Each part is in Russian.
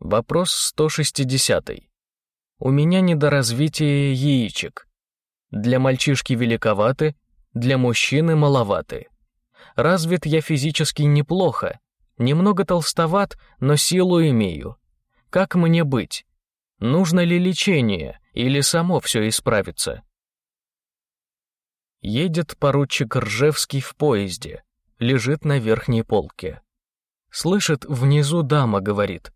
Вопрос 160. У меня недоразвитие яичек. Для мальчишки великоваты, для мужчины маловаты. Развит я физически неплохо, немного толстоват, но силу имею. Как мне быть? Нужно ли лечение или само все исправится? Едет поручик Ржевский в поезде, лежит на верхней полке. Слышит, внизу дама говорит.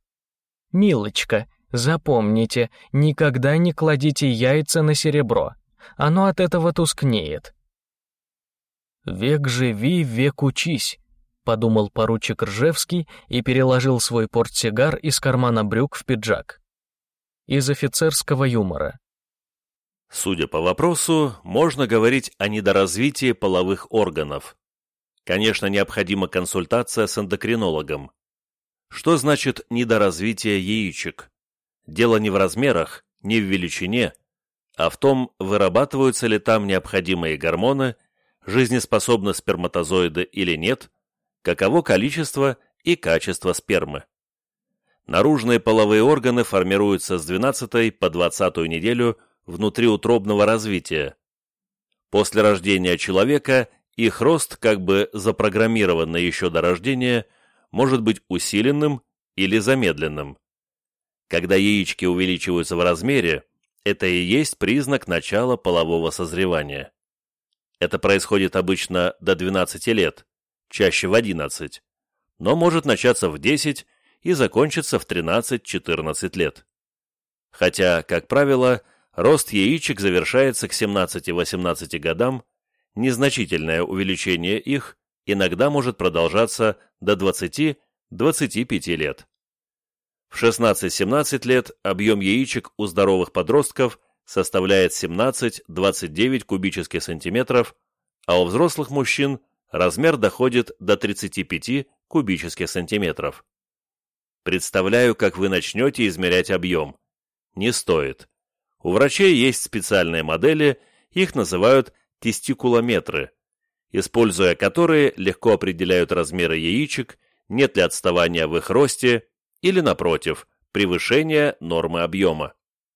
«Милочка, запомните, никогда не кладите яйца на серебро. Оно от этого тускнеет». «Век живи, век учись», — подумал поручик Ржевский и переложил свой портсигар из кармана брюк в пиджак. Из офицерского юмора. Судя по вопросу, можно говорить о недоразвитии половых органов. Конечно, необходима консультация с эндокринологом. Что значит недоразвитие яичек? Дело не в размерах, не в величине, а в том, вырабатываются ли там необходимые гормоны, жизнеспособны сперматозоиды или нет, каково количество и качество спермы. Наружные половые органы формируются с 12 по 20 неделю внутриутробного развития. После рождения человека их рост, как бы запрограммированный еще до рождения, может быть усиленным или замедленным. Когда яички увеличиваются в размере, это и есть признак начала полового созревания. Это происходит обычно до 12 лет, чаще в 11, но может начаться в 10 и закончиться в 13-14 лет. Хотя, как правило, рост яичек завершается к 17-18 годам Незначительное увеличение их иногда может продолжаться до 20-25 лет. В 16-17 лет объем яичек у здоровых подростков составляет 17-29 кубических сантиметров, а у взрослых мужчин размер доходит до 35 кубических сантиметров. Представляю, как вы начнете измерять объем. Не стоит. У врачей есть специальные модели, их называют тестикулометры, используя которые легко определяют размеры яичек, нет ли отставания в их росте или, напротив, превышения нормы объема.